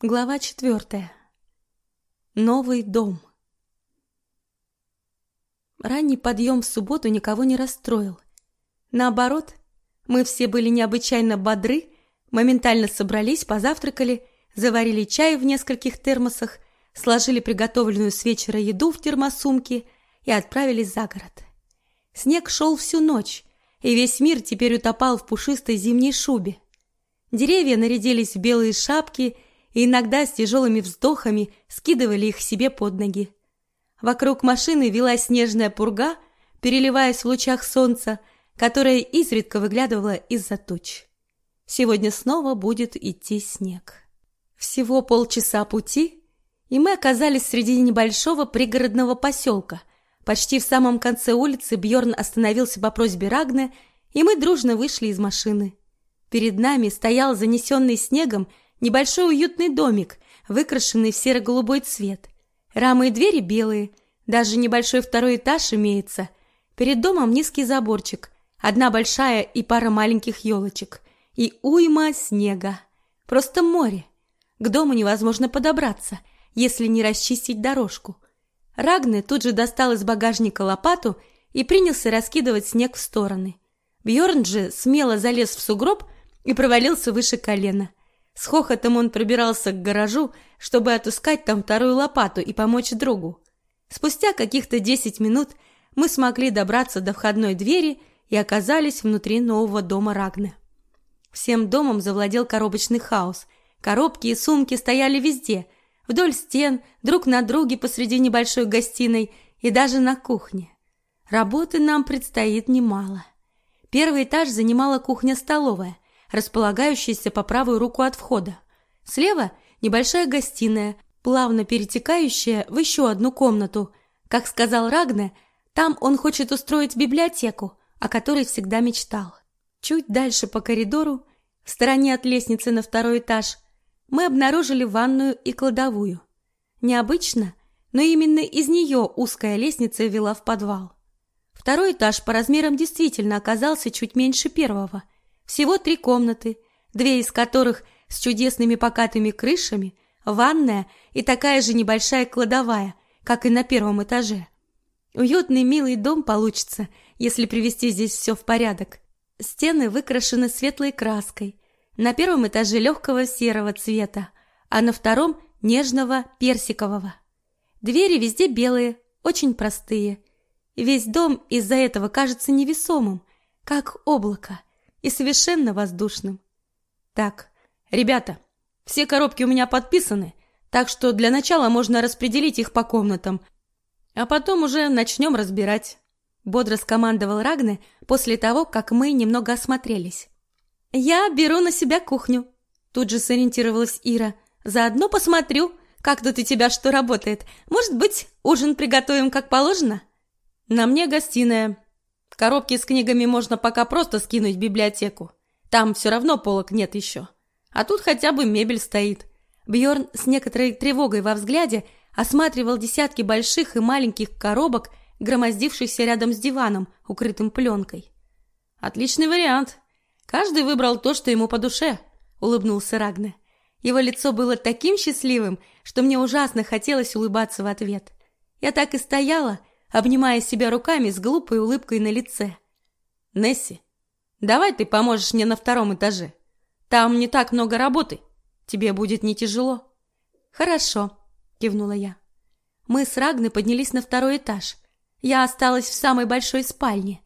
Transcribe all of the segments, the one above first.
Глава четвертая. Новый дом. Ранний подъем в субботу никого не расстроил. Наоборот, мы все были необычайно бодры, моментально собрались, позавтракали, заварили чай в нескольких термосах, сложили приготовленную с вечера еду в термосумки и отправились за город. Снег шел всю ночь, и весь мир теперь утопал в пушистой зимней шубе. Деревья нарядились в белые шапки – и иногда с тяжелыми вздохами скидывали их себе под ноги. Вокруг машины вела снежная пурга, переливаясь в лучах солнца, которое изредка выглядывало из-за туч. Сегодня снова будет идти снег. Всего полчаса пути, и мы оказались среди небольшого пригородного поселка. Почти в самом конце улицы Бьорн остановился по просьбе Рагны, и мы дружно вышли из машины. Перед нами стоял занесенный снегом Небольшой уютный домик, выкрашенный в серо-голубой цвет. Рамы и двери белые, даже небольшой второй этаж имеется. Перед домом низкий заборчик, одна большая и пара маленьких елочек. И уйма снега. Просто море. К дому невозможно подобраться, если не расчистить дорожку. Рагне тут же достал из багажника лопату и принялся раскидывать снег в стороны. Бьорн же смело залез в сугроб и провалился выше колена. С хохотом он пробирался к гаражу, чтобы отыскать там вторую лопату и помочь другу. Спустя каких-то десять минут мы смогли добраться до входной двери и оказались внутри нового дома Рагны. Всем домом завладел коробочный хаос. Коробки и сумки стояли везде, вдоль стен, друг на друге посреди небольшой гостиной и даже на кухне. Работы нам предстоит немало. Первый этаж занимала кухня-столовая – располагающаяся по правую руку от входа. Слева небольшая гостиная, плавно перетекающая в еще одну комнату. Как сказал Рагне, там он хочет устроить библиотеку, о которой всегда мечтал. Чуть дальше по коридору, в стороне от лестницы на второй этаж, мы обнаружили ванную и кладовую. Необычно, но именно из нее узкая лестница вела в подвал. Второй этаж по размерам действительно оказался чуть меньше первого – всего три комнаты, две из которых с чудесными покатыми крышами, ванная и такая же небольшая кладовая, как и на первом этаже. Уютный милый дом получится, если привести здесь все в порядок. Стены выкрашены светлой краской. На первом этаже легкого серого цвета, а на втором нежного персикового. Двери везде белые, очень простые. Весь дом из-за этого кажется невесомым, как облако и совершенно воздушным. Так, ребята, все коробки у меня подписаны, так что для начала можно распределить их по комнатам, а потом уже начнем разбирать. Бодро скомандовал Рагне после того, как мы немного осмотрелись. Я беру на себя кухню. Тут же сориентировалась Ира. Заодно посмотрю, как тут у тебя что работает. Может быть, ужин приготовим как положено? На мне гостиная, Коробки с книгами можно пока просто скинуть в библиотеку. Там все равно полок нет еще. А тут хотя бы мебель стоит. Бьорн с некоторой тревогой во взгляде осматривал десятки больших и маленьких коробок, громоздившихся рядом с диваном, укрытым пленкой. Отличный вариант. Каждый выбрал то, что ему по душе, улыбнулся Рагне. Его лицо было таким счастливым, что мне ужасно хотелось улыбаться в ответ. Я так и стояла, обнимая себя руками с глупой улыбкой на лице. «Несси, давай ты поможешь мне на втором этаже. Там не так много работы. Тебе будет не тяжело». «Хорошо», — кивнула я. Мы с Рагной поднялись на второй этаж. Я осталась в самой большой спальне.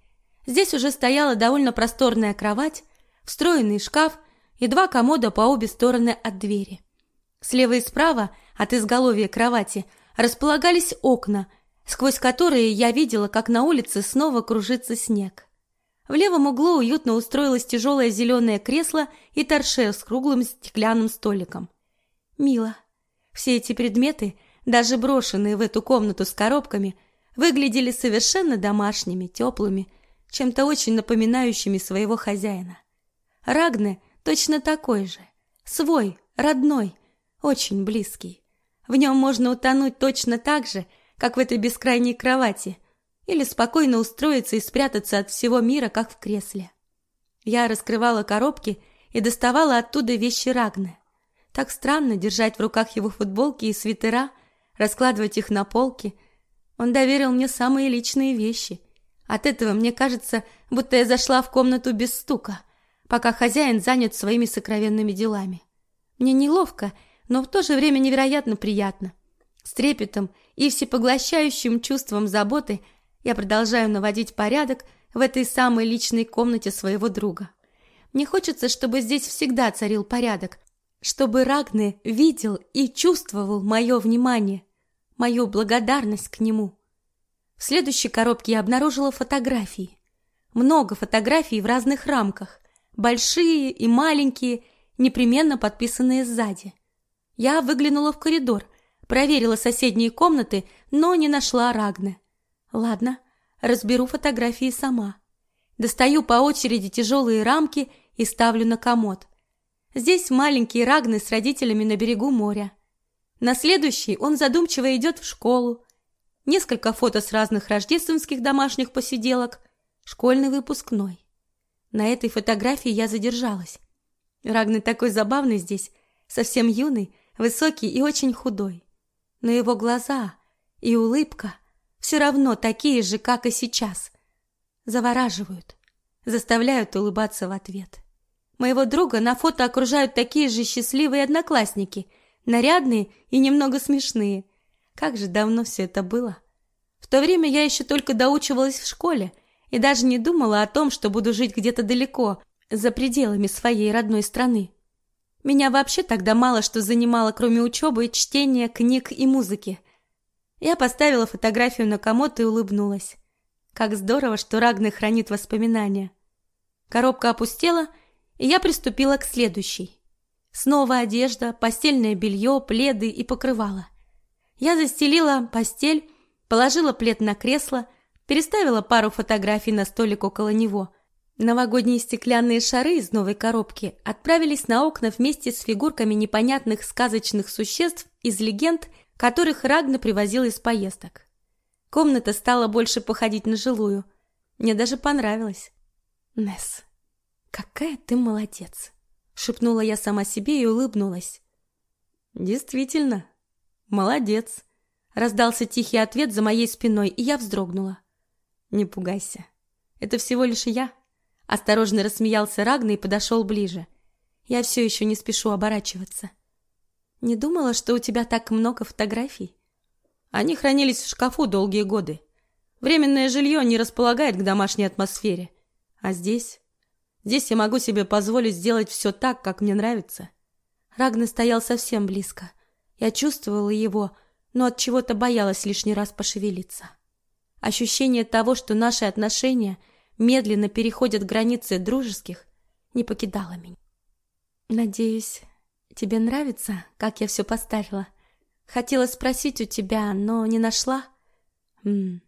Здесь уже стояла довольно просторная кровать, встроенный шкаф и два комода по обе стороны от двери. Слева и справа от изголовья кровати располагались окна — сквозь которые я видела, как на улице снова кружится снег. В левом углу уютно устроилось тяжелое зеленое кресло и торшер с круглым стеклянным столиком. Мило. Все эти предметы, даже брошенные в эту комнату с коробками, выглядели совершенно домашними, теплыми, чем-то очень напоминающими своего хозяина. Рагне точно такой же. Свой, родной, очень близкий. В нем можно утонуть точно так же, как в этой бескрайней кровати, или спокойно устроиться и спрятаться от всего мира, как в кресле. Я раскрывала коробки и доставала оттуда вещи Рагны. Так странно держать в руках его футболки и свитера, раскладывать их на полке. Он доверил мне самые личные вещи. От этого мне кажется, будто я зашла в комнату без стука, пока хозяин занят своими сокровенными делами. Мне неловко, но в то же время невероятно приятно. С трепетом и всепоглощающим чувством заботы я продолжаю наводить порядок в этой самой личной комнате своего друга. Мне хочется, чтобы здесь всегда царил порядок, чтобы Рагне видел и чувствовал мое внимание, мою благодарность к нему. В следующей коробке я обнаружила фотографии. Много фотографий в разных рамках, большие и маленькие, непременно подписанные сзади. Я выглянула в коридор, проверила соседние комнаты, но не нашла Рагне. Ладно, разберу фотографии сама. Достаю по очереди тяжелые рамки и ставлю на комод. Здесь маленький Рагны с родителями на берегу моря. На следующий он задумчиво идет в школу. Несколько фото с разных рождественских домашних посиделок, школьный выпускной. На этой фотографии я задержалась. Рагны такой забавный здесь, совсем юный, высокий и очень худой. Но его глаза и улыбка все равно такие же, как и сейчас. Завораживают, заставляют улыбаться в ответ. Моего друга на фото окружают такие же счастливые одноклассники, нарядные и немного смешные. Как же давно все это было. В то время я еще только доучивалась в школе и даже не думала о том, что буду жить где-то далеко, за пределами своей родной страны. Меня вообще тогда мало что занимало, кроме учебы, чтения, книг и музыки. Я поставила фотографию на комод и улыбнулась. Как здорово, что Рагны хранит воспоминания. Коробка опустела, и я приступила к следующей. Снова одежда, постельное белье, пледы и покрывало. Я застелила постель, положила плед на кресло, переставила пару фотографий на столик около него. Новогодние стеклянные шары из новой коробки отправились на окна вместе с фигурками непонятных сказочных существ из легенд, которых Рагна привозил из поездок. Комната стала больше походить на жилую. Мне даже понравилось. Несс, «Какая ты молодец!» — шепнула я сама себе и улыбнулась. «Действительно, молодец!» — раздался тихий ответ за моей спиной, и я вздрогнула. «Не пугайся, это всего лишь я!» Осторожно рассмеялся Рагна и подошел ближе. Я все еще не спешу оборачиваться. «Не думала, что у тебя так много фотографий?» Они хранились в шкафу долгие годы. Временное жилье не располагает к домашней атмосфере. А здесь Здесь я могу себе позволить сделать все так, как мне нравится. Рагна стоял совсем близко. Я чувствовала его, но от чего-то боялась лишний раз пошевелиться. Ощущение того, что наши отношения медленно переходят границы дружеских, не покидало меня. Надеюсь, тебе нравится, как я все поставила. Хотела спросить у тебя, но не нашла. М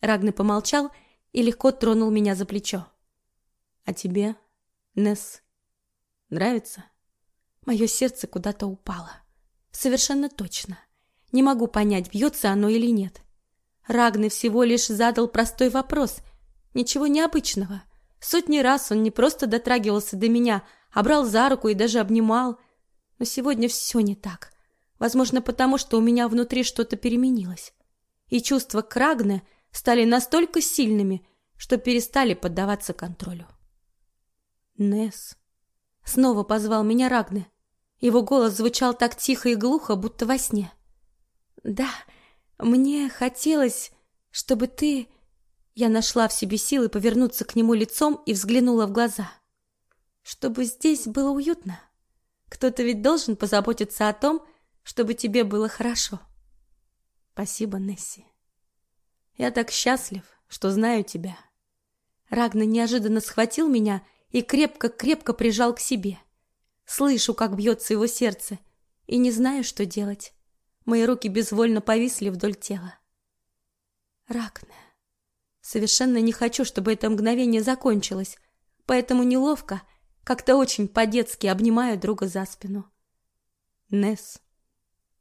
Рагны помолчал и легко тронул меня за плечо. А тебе, Несс, нравится? Мое сердце куда-то упало. Совершенно точно. Не могу понять, бьется оно или нет. Рагны всего лишь задал простой вопрос. Ничего необычного. Сотни раз он не просто дотрагивался до меня, а брал за руку и даже обнимал. Но сегодня все не так. Возможно, потому что у меня внутри что-то переменилось. И чувства к стали настолько сильными, что перестали поддаваться контролю. Нес. Снова позвал меня Рагне. Его голос звучал так тихо и глухо, будто во сне. Да, мне хотелось, чтобы ты... Я нашла в себе силы повернуться к нему лицом и взглянула в глаза. Чтобы здесь было уютно. Кто-то ведь должен позаботиться о том, чтобы тебе было хорошо. Спасибо, Несси. Я так счастлив, что знаю тебя. Рагна неожиданно схватил меня и крепко-крепко прижал к себе. Слышу, как бьется его сердце, и не знаю, что делать. Мои руки безвольно повисли вдоль тела. Ракне. Совершенно не хочу, чтобы это мгновение закончилось, поэтому неловко, как-то очень по-детски обнимаю друга за спину. Нес,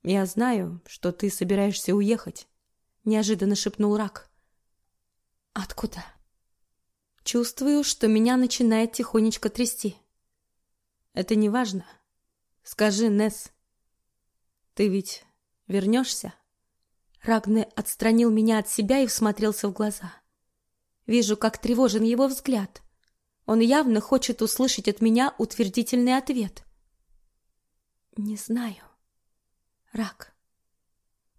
я знаю, что ты собираешься уехать, неожиданно шепнул Рак. Откуда? Чувствую, что меня начинает тихонечко трясти. Это не важно. Скажи, Несс, ты ведь вернешься? Рагне отстранил меня от себя и всмотрелся в глаза. Вижу, как тревожен его взгляд. Он явно хочет услышать от меня утвердительный ответ. Не знаю. Рак.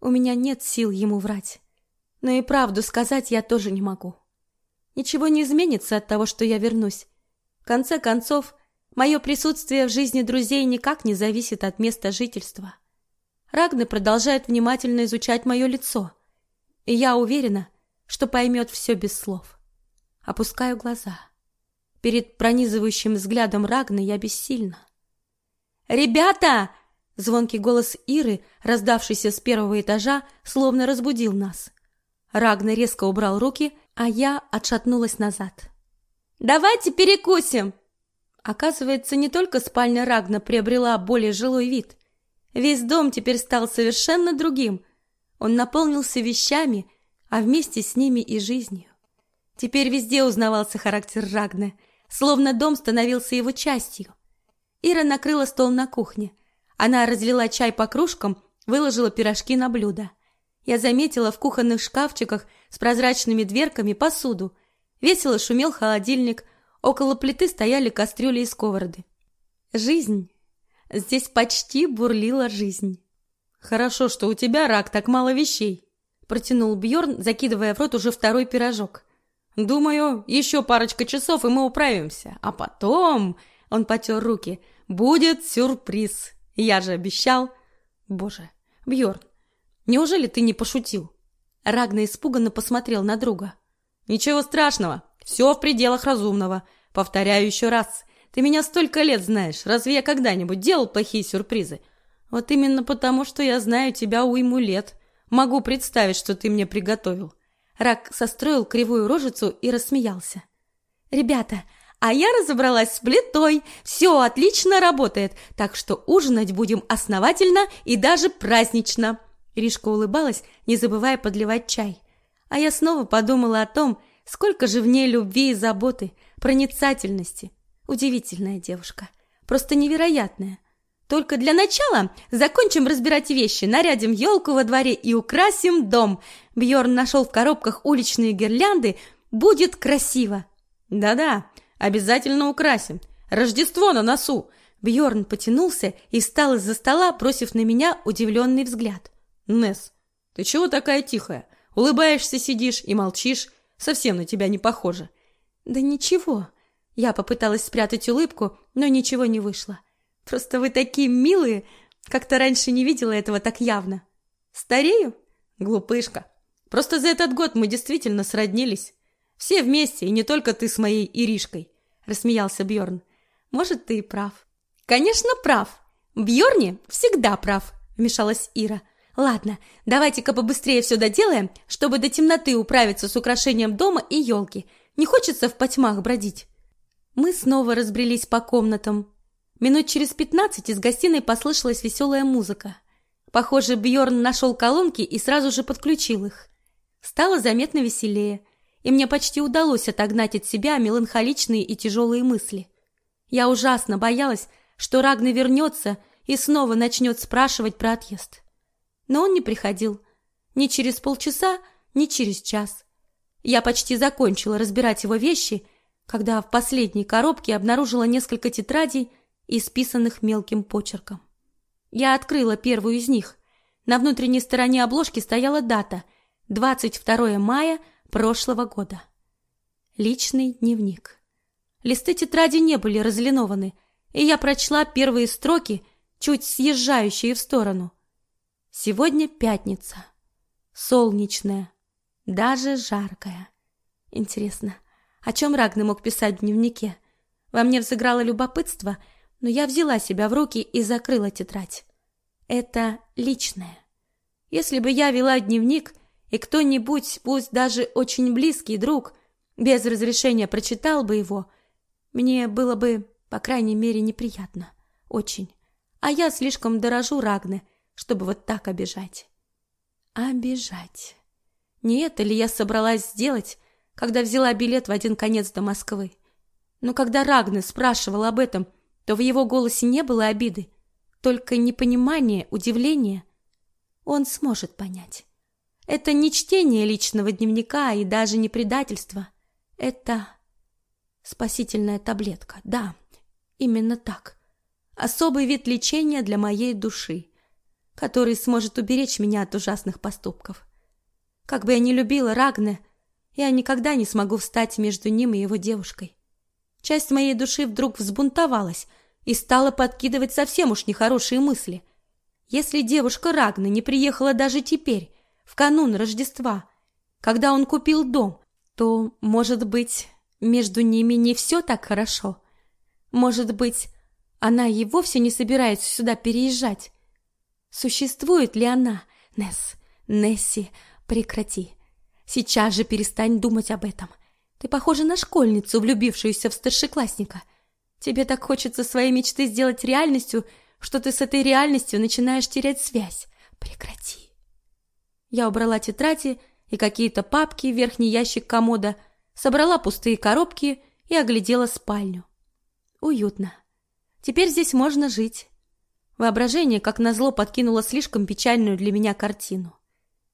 У меня нет сил ему врать. Но и правду сказать я тоже не могу. Ничего не изменится от того, что я вернусь. В конце концов, мое присутствие в жизни друзей никак не зависит от места жительства. Рагна продолжает внимательно изучать мое лицо, и я уверена, что поймет все без слов. Опускаю глаза. Перед пронизывающим взглядом Рагны я бессильна. «Ребята!» — звонкий голос Иры, раздавшийся с первого этажа, словно разбудил нас. Рагна резко убрал руки, а я отшатнулась назад. «Давайте перекусим!» Оказывается, не только спальня Рагна приобрела более жилой вид. Весь дом теперь стал совершенно другим. Он наполнился вещами, а вместе с ними и жизнью. Теперь везде узнавался характер Рагны, словно дом становился его частью. Ира накрыла стол на кухне. Она разлила чай по кружкам, выложила пирожки на блюдо. Я заметила в кухонных шкафчиках с прозрачными дверками посуду. Весело шумел холодильник, около плиты стояли кастрюли и сковороды. Жизнь Здесь почти бурлила жизнь. Хорошо, что у тебя рак так мало вещей, протянул Бьорн, закидывая в рот уже второй пирожок. Думаю, еще парочка часов и мы управимся, а потом, он потер руки, будет сюрприз. Я же обещал. Боже, Бьорн, неужели ты не пошутил? Рагна испуганно посмотрел на друга. Ничего страшного, все в пределах разумного. Повторяю еще раз, ты меня столько лет знаешь. Разве я когда-нибудь делал плохие сюрпризы? Вот именно потому, что я знаю тебя уйму лет. Могу представить, что ты мне приготовил. Рак состроил кривую рожицу и рассмеялся. Ребята, а я разобралась с плитой. Все отлично работает, так что ужинать будем основательно и даже празднично. Ришка улыбалась, не забывая подливать чай. А я снова подумала о том, сколько же в ней любви и заботы, проницательности. Удивительная девушка. Просто невероятная. Только для начала закончим разбирать вещи, нарядим елку во дворе и украсим дом. Бьорн нашел в коробках уличные гирлянды. Будет красиво. Да-да, обязательно украсим. Рождество на носу. Бьорн потянулся и встал из-за стола, бросив на меня удивленный взгляд. Несс, ты чего такая тихая? Улыбаешься, сидишь и молчишь. Совсем на тебя не похоже. Да ничего. Я попыталась спрятать улыбку, но ничего не вышло. Просто вы такие милые, как-то раньше не видела этого так явно. Старею? Глупышка. Просто за этот год мы действительно сроднились. Все вместе, и не только ты с моей Иришкой, рассмеялся Бьорн. Может, ты и прав. Конечно, прав. Бьорни всегда прав, вмешалась Ира. Ладно, давайте-ка побыстрее все доделаем, чтобы до темноты управиться с украшением дома и елки. Не хочется в потьмах бродить. Мы снова разбрелись по комнатам. Минут через пятнадцать из гостиной послышалась веселая музыка. Похоже, Бьорн нашел колонки и сразу же подключил их. Стало заметно веселее, и мне почти удалось отогнать от себя меланхоличные и тяжелые мысли. Я ужасно боялась, что Рагна вернется и снова начнет спрашивать про отъезд. Но он не приходил. Ни через полчаса, ни через час. Я почти закончила разбирать его вещи когда в последней коробке обнаружила несколько тетрадей, исписанных мелким почерком. Я открыла первую из них. На внутренней стороне обложки стояла дата – 22 мая прошлого года. Личный дневник. Листы тетради не были разлинованы, и я прочла первые строки, чуть съезжающие в сторону. Сегодня пятница. Солнечная, даже жаркая. Интересно, о чем Рагны мог писать в дневнике? Во мне взыграло любопытство, но я взяла себя в руки и закрыла тетрадь. Это личное. Если бы я вела дневник, и кто-нибудь, пусть даже очень близкий друг, без разрешения прочитал бы его, мне было бы, по крайней мере, неприятно. Очень. А я слишком дорожу Рагны, чтобы вот так обижать. Обижать. Не это ли я собралась сделать, когда взяла билет в один конец до Москвы. Но когда Рагны спрашивал об этом, то в его голосе не было обиды, только непонимание, удивление, он сможет понять. Это не чтение личного дневника и даже не предательство. Это спасительная таблетка. Да, именно так. Особый вид лечения для моей души, который сможет уберечь меня от ужасных поступков. Как бы я ни любила Рагне, я никогда не смогу встать между ним и его девушкой. Часть моей души вдруг взбунтовалась и стала подкидывать совсем уж нехорошие мысли. Если девушка Рагны не приехала даже теперь, в канун Рождества, когда он купил дом, то, может быть, между ними не все так хорошо. Может быть, она и вовсе не собирается сюда переезжать. Существует ли она, Несс, Несси, прекрати. Сейчас же перестань думать об этом. Ты похожа на школьницу, влюбившуюся в старшеклассника. Тебе так хочется свои мечты сделать реальностью, что ты с этой реальностью начинаешь терять связь. Прекрати. Я убрала тетради и какие-то папки в верхний ящик комода, собрала пустые коробки и оглядела спальню. Уютно. Теперь здесь можно жить. Воображение, как назло, подкинуло слишком печальную для меня картину.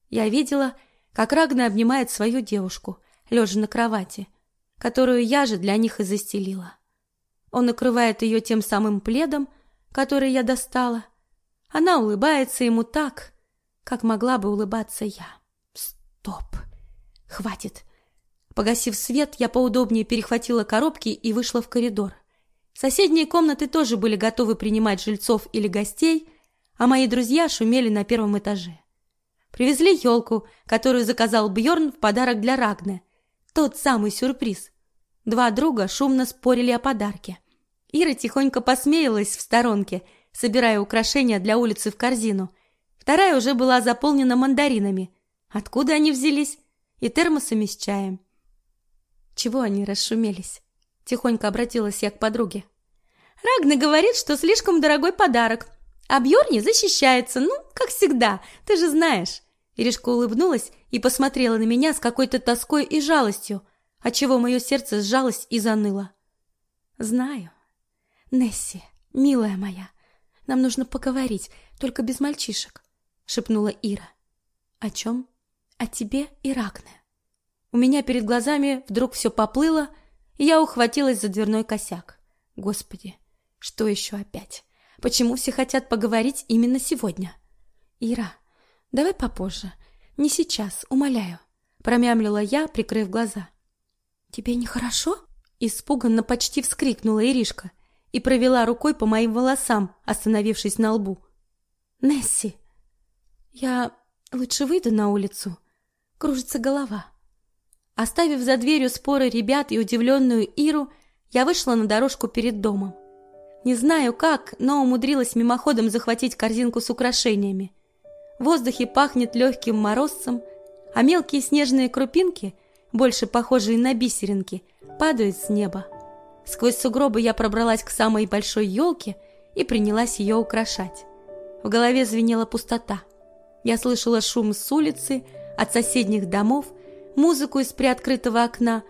Я видела, как Рагна обнимает свою девушку, лежа на кровати, которую я же для них и застелила. Он накрывает ее тем самым пледом, который я достала. Она улыбается ему так, как могла бы улыбаться я. Стоп. Хватит. Погасив свет, я поудобнее перехватила коробки и вышла в коридор. Соседние комнаты тоже были готовы принимать жильцов или гостей, а мои друзья шумели на первом этаже. Привезли елку, которую заказал Бьорн в подарок для Рагны. Тот самый сюрприз. Два друга шумно спорили о подарке. Ира тихонько посмеялась в сторонке, собирая украшения для улицы в корзину. Вторая уже была заполнена мандаринами. Откуда они взялись? И термосами с чаем. Чего они расшумелись? Тихонько обратилась я к подруге. Рагна говорит, что слишком дорогой подарок. А Бьорни защищается, ну, как всегда, ты же знаешь. Иришка улыбнулась и посмотрела на меня с какой-то тоской и жалостью, отчего мое сердце сжалось и заныло. Знаю. Несси, милая моя, нам нужно поговорить, только без мальчишек, шепнула Ира. О чем? О тебе и Рагне. У меня перед глазами вдруг все поплыло, и я ухватилась за дверной косяк. Господи, что еще опять? Почему все хотят поговорить именно сегодня? Ира, давай попозже. Не сейчас, умоляю, промямлила я, прикрыв глаза. Тебе нехорошо? испуганно почти вскрикнула Иришка и провела рукой по моим волосам, остановившись на лбу. Несси, я лучше выйду на улицу. Кружится голова. Оставив за дверью споры ребят и удивленную Иру, я вышла на дорожку перед домом. Не знаю как, но умудрилась мимоходом захватить корзинку с украшениями. В воздухе пахнет легким морозцем, а мелкие снежные крупинки, больше похожие на бисеринки, падают с неба. Сквозь сугробы я пробралась к самой большой елке и принялась ее украшать. В голове звенела пустота. Я слышала шум с улицы, от соседних домов, музыку из приоткрытого окна,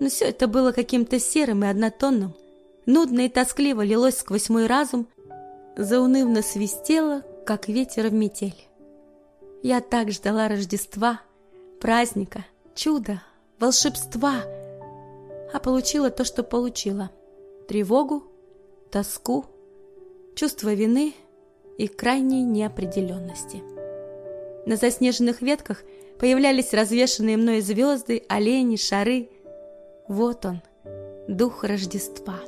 но все это было каким-то серым и однотонным. Нудно и тоскливо лилось сквозь мой разум, заунывно свистело, как ветер в метель. Я так ждала Рождества, праздника, чуда, волшебства, а получила то, что получила. Тревогу, тоску, чувство вины и крайней неопределенности. На заснеженных ветках появлялись развешанные мной звезды, олени, шары. Вот он, дух Рождества.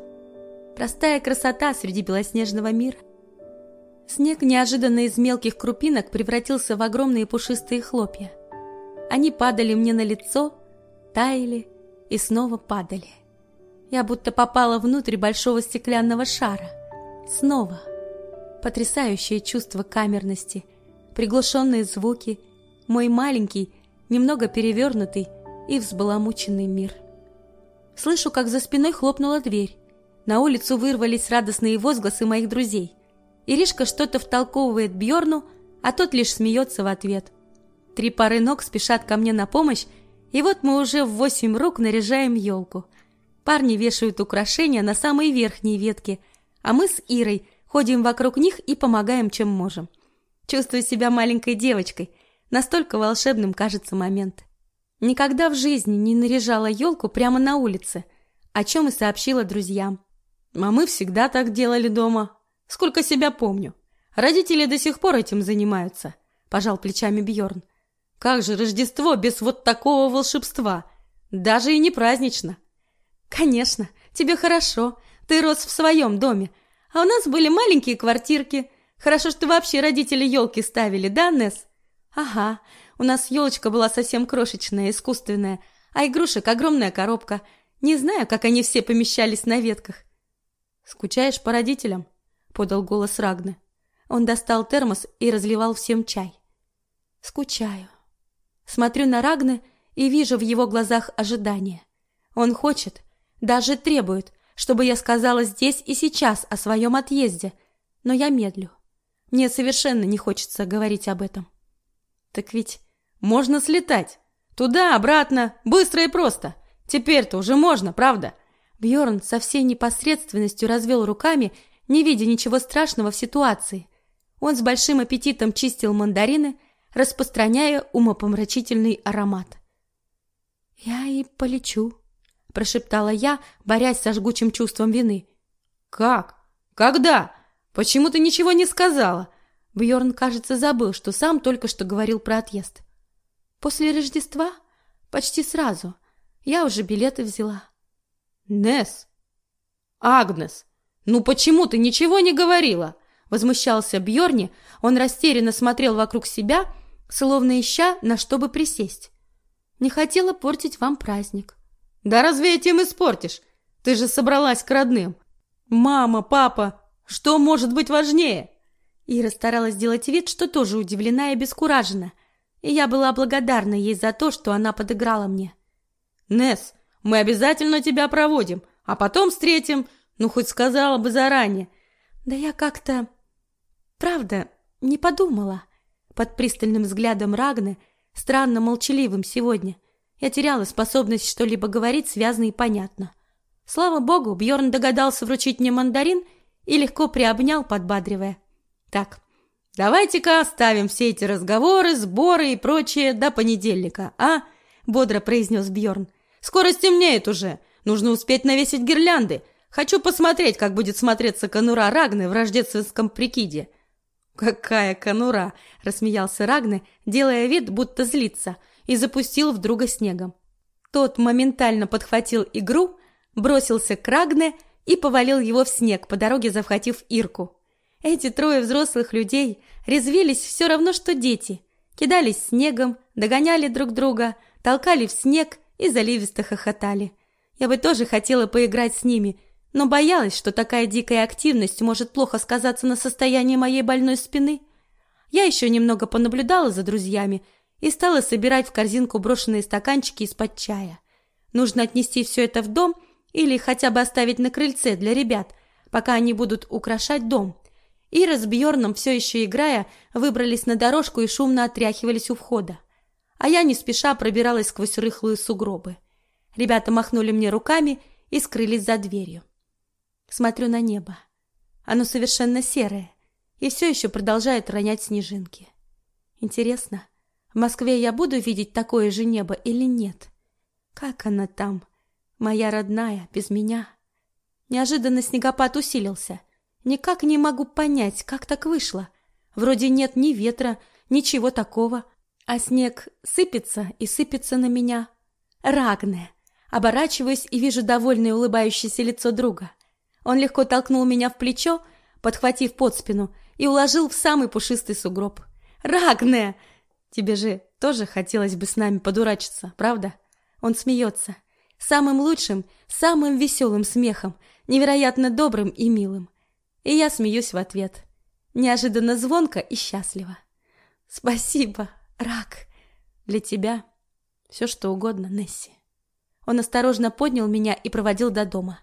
Простая красота среди белоснежного мира. Снег неожиданно из мелких крупинок превратился в огромные пушистые хлопья. Они падали мне на лицо, таяли и снова падали. Я будто попала внутрь большого стеклянного шара. Снова. Потрясающее чувство камерности, приглушенные звуки, мой маленький, немного перевернутый и взбаламученный мир. Слышу, как за спиной хлопнула дверь. На улицу вырвались радостные возгласы моих друзей. Иришка что-то втолковывает Бьорну, а тот лишь смеется в ответ. Три пары ног спешат ко мне на помощь, и вот мы уже в восемь рук наряжаем елку. Парни вешают украшения на самые верхние ветки, а мы с Ирой ходим вокруг них и помогаем, чем можем. Чувствую себя маленькой девочкой. Настолько волшебным кажется момент. Никогда в жизни не наряжала елку прямо на улице, о чем и сообщила друзьям. А мы всегда так делали дома. Сколько себя помню. Родители до сих пор этим занимаются, пожал плечами Бьорн. Как же Рождество без вот такого волшебства? Даже и не празднично. Конечно, тебе хорошо. Ты рос в своем доме. А у нас были маленькие квартирки. Хорошо, что вообще родители елки ставили, да, Несс? Ага, у нас елочка была совсем крошечная, искусственная, а игрушек огромная коробка. Не знаю, как они все помещались на ветках. Скучаешь по родителям? подал голос Рагны. Он достал термос и разливал всем чай. Скучаю. Смотрю на Рагны и вижу в его глазах ожидание. Он хочет, даже требует, чтобы я сказала здесь и сейчас о своем отъезде, но я медлю. Мне совершенно не хочется говорить об этом. Так ведь можно слетать. Туда, обратно, быстро и просто. Теперь-то уже можно, правда? Бьорн со всей непосредственностью развел руками, не видя ничего страшного в ситуации. Он с большим аппетитом чистил мандарины, распространяя умопомрачительный аромат. «Я и полечу», прошептала я, борясь со жгучим чувством вины. Как? Когда? Почему ты ничего не сказала? Бьорн, кажется, забыл, что сам только что говорил про отъезд. После Рождества? Почти сразу. Я уже билеты взяла. Нес, Агнес, ну почему ты ничего не говорила? Возмущался Бьорни. Он растерянно смотрел вокруг себя, словно ища, на что бы присесть. Не хотела портить вам праздник. Да разве этим испортишь? Ты же собралась к родным. Мама, папа, что может быть важнее? Ира старалась сделать вид, что тоже удивлена и обескуражена. И я была благодарна ей за то, что она подыграла мне. Нес, мы обязательно тебя проводим, а потом встретим. Ну хоть сказала бы заранее. Да я как-то правда не подумала. Под пристальным взглядом Рагны, странно молчаливым сегодня, я теряла способность что-либо говорить связно и понятно. Слава богу, Бьорн догадался вручить мне мандарин и легко приобнял, подбадривая. Так, давайте-ка оставим все эти разговоры, сборы и прочее до понедельника, а? Бодро произнес Бьорн. Скоро стемнеет уже. Нужно успеть навесить гирлянды. Хочу посмотреть, как будет смотреться конура Рагны в рождественском прикиде. Какая конура, рассмеялся Рагны, делая вид, будто злится и запустил в друга снегом. Тот моментально подхватил игру, бросился к Рагне и повалил его в снег, по дороге захватив Ирку. Эти трое взрослых людей резвились все равно, что дети. Кидались снегом, догоняли друг друга, толкали в снег и заливисто хохотали. Я бы тоже хотела поиграть с ними, но боялась, что такая дикая активность может плохо сказаться на состоянии моей больной спины. Я еще немного понаблюдала за друзьями и стала собирать в корзинку брошенные стаканчики из-под чая. Нужно отнести все это в дом или хотя бы оставить на крыльце для ребят, пока они будут украшать дом. Ира с Бьорном, все еще играя, выбрались на дорожку и шумно отряхивались у входа. А я не спеша пробиралась сквозь рыхлые сугробы. Ребята махнули мне руками и скрылись за дверью. Смотрю на небо. Оно совершенно серое и все еще продолжает ронять снежинки. Интересно, в Москве я буду видеть такое же небо или нет? Как она там, моя родная, без меня? Неожиданно снегопад усилился. Никак не могу понять, как так вышло. Вроде нет ни ветра, ничего такого, а снег сыпется и сыпется на меня. Рагне. Оборачиваюсь и вижу довольное улыбающееся лицо друга. Он легко толкнул меня в плечо, подхватив под спину, и уложил в самый пушистый сугроб. «Рагне!» Тебе же тоже хотелось бы с нами подурачиться, правда? Он смеется. Самым лучшим, самым веселым смехом, невероятно добрым и милым. И я смеюсь в ответ. Неожиданно звонко и счастливо. Спасибо, Рак. Для тебя все что угодно, Несси. Он осторожно поднял меня и проводил до дома.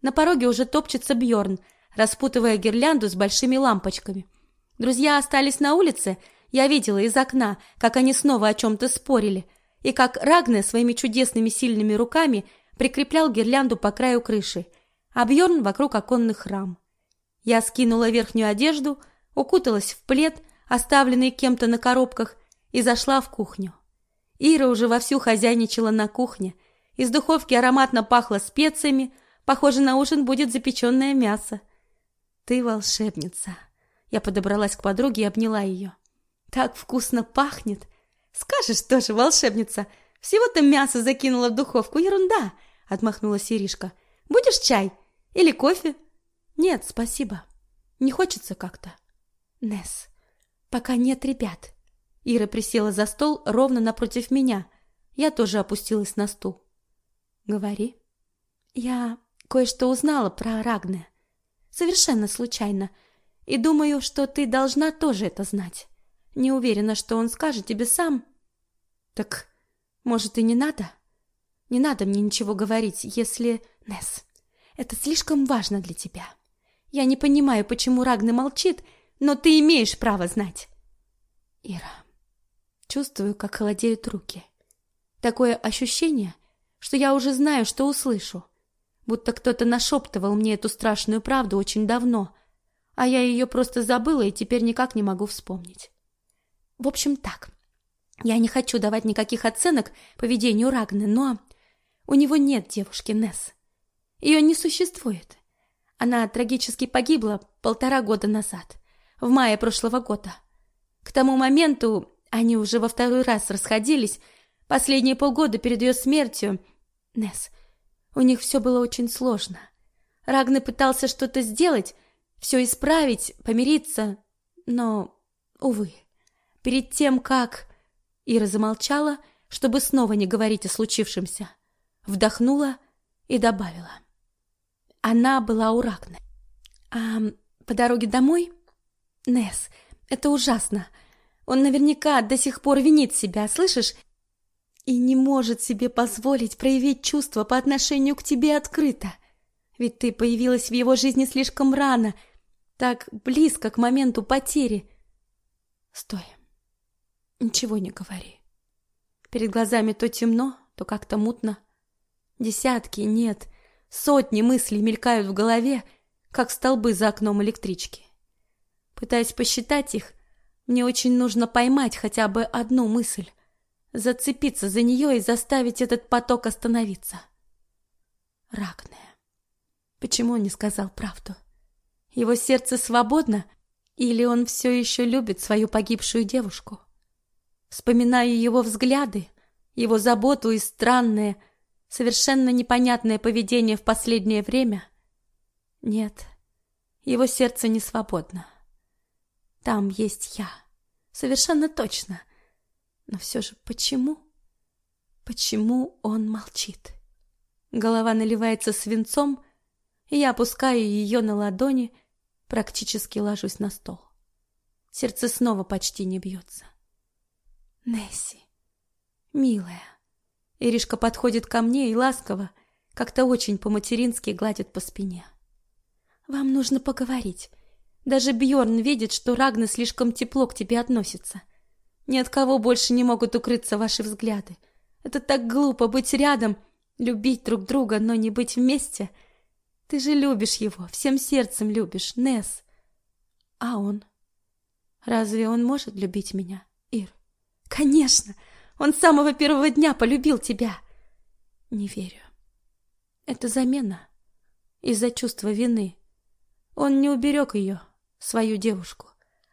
На пороге уже топчется Бьорн, распутывая гирлянду с большими лампочками. Друзья остались на улице, я видела из окна, как они снова о чем-то спорили, и как Рагне своими чудесными сильными руками прикреплял гирлянду по краю крыши, а Бьорн вокруг оконных рам. Я скинула верхнюю одежду, укуталась в плед, оставленный кем-то на коробках, и зашла в кухню. Ира уже вовсю хозяйничала на кухне. Из духовки ароматно пахло специями, похоже, на ужин будет запеченное мясо. «Ты волшебница!» Я подобралась к подруге и обняла ее. «Так вкусно пахнет!» «Скажешь тоже, волшебница! Всего-то мясо закинула в духовку, ерунда!» Отмахнулась Иришка. «Будешь чай? Или кофе?» «Нет, спасибо. Не хочется как-то». «Несс, пока нет ребят». Ира присела за стол ровно напротив меня. Я тоже опустилась на стул. «Говори». «Я кое-что узнала про Рагне. Совершенно случайно. И думаю, что ты должна тоже это знать. Не уверена, что он скажет тебе сам». «Так, может, и не надо?» «Не надо мне ничего говорить, если...» «Несс, это слишком важно для тебя. Я не понимаю, почему Рагне молчит, но ты имеешь право знать». «Ира, чувствую, как холодеют руки. Такое ощущение, что я уже знаю, что услышу. Будто кто-то нашептывал мне эту страшную правду очень давно, а я ее просто забыла и теперь никак не могу вспомнить. В общем, так. Я не хочу давать никаких оценок поведению Рагны, но у него нет девушки Несс. Ее не существует. Она трагически погибла полтора года назад, в мае прошлого года. К тому моменту они уже во второй раз расходились, последние полгода перед ее смертью. Несс, у них все было очень сложно. Рагны пытался что-то сделать, все исправить, помириться, но, увы, перед тем, как... Ира замолчала, чтобы снова не говорить о случившемся. Вдохнула и добавила. Она была у Рагны. А по дороге домой... Несс, это ужасно. Он наверняка до сих пор винит себя, слышишь? И не может себе позволить проявить чувства по отношению к тебе открыто. Ведь ты появилась в его жизни слишком рано, так близко к моменту потери. Стой. Ничего не говори. Перед глазами то темно, то как-то мутно. Десятки, нет, сотни мыслей мелькают в голове, как столбы за окном электрички. Пытаясь посчитать их, мне очень нужно поймать хотя бы одну мысль, зацепиться за нее и заставить этот поток остановиться. Рагне. Почему он не сказал правду? Его сердце свободно, или он все еще любит свою погибшую девушку? Вспоминаю его взгляды, его заботу и странное, совершенно непонятное поведение в последнее время. Нет, его сердце не свободно. Там есть я. Совершенно точно. Но все же почему? Почему он молчит? Голова наливается свинцом, и я опускаю ее на ладони, практически ложусь на стол. Сердце снова почти не бьется. Несси, милая. Иришка подходит ко мне и ласково, как-то очень по-матерински гладит по спине. Вам нужно поговорить. Даже Бьорн видит, что Рагна слишком тепло к тебе относится. Ни от кого больше не могут укрыться ваши взгляды. Это так глупо быть рядом, любить друг друга, но не быть вместе. Ты же любишь его, всем сердцем любишь, Нес. А он? Разве он может любить меня? Конечно, он с самого первого дня полюбил тебя. Не верю. Это замена из-за чувства вины. Он не уберег ее, свою девушку.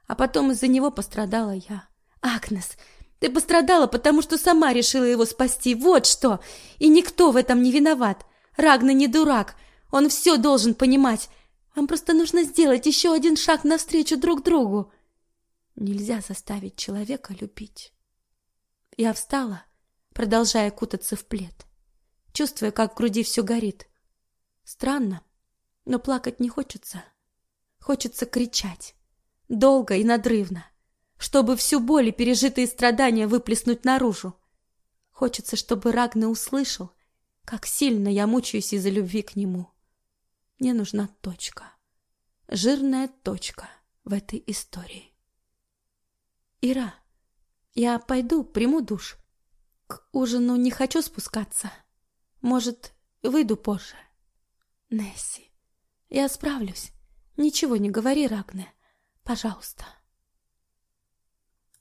А потом из-за него пострадала я. Агнес, ты пострадала, потому что сама решила его спасти. Вот что! И никто в этом не виноват. Рагна не дурак. Он все должен понимать. Вам просто нужно сделать еще один шаг навстречу друг другу. Нельзя заставить человека любить. Я встала, продолжая кутаться в плед, чувствуя, как в груди все горит. Странно, но плакать не хочется. Хочется кричать. Долго и надрывно. Чтобы всю боль и пережитые страдания выплеснуть наружу. Хочется, чтобы Рагна услышал, как сильно я мучаюсь из-за любви к нему. Мне нужна точка. Жирная точка в этой истории. Ира, я пойду, приму душ. К ужину не хочу спускаться. Может, выйду позже. Несси, я справлюсь. Ничего не говори, Рагне. Пожалуйста.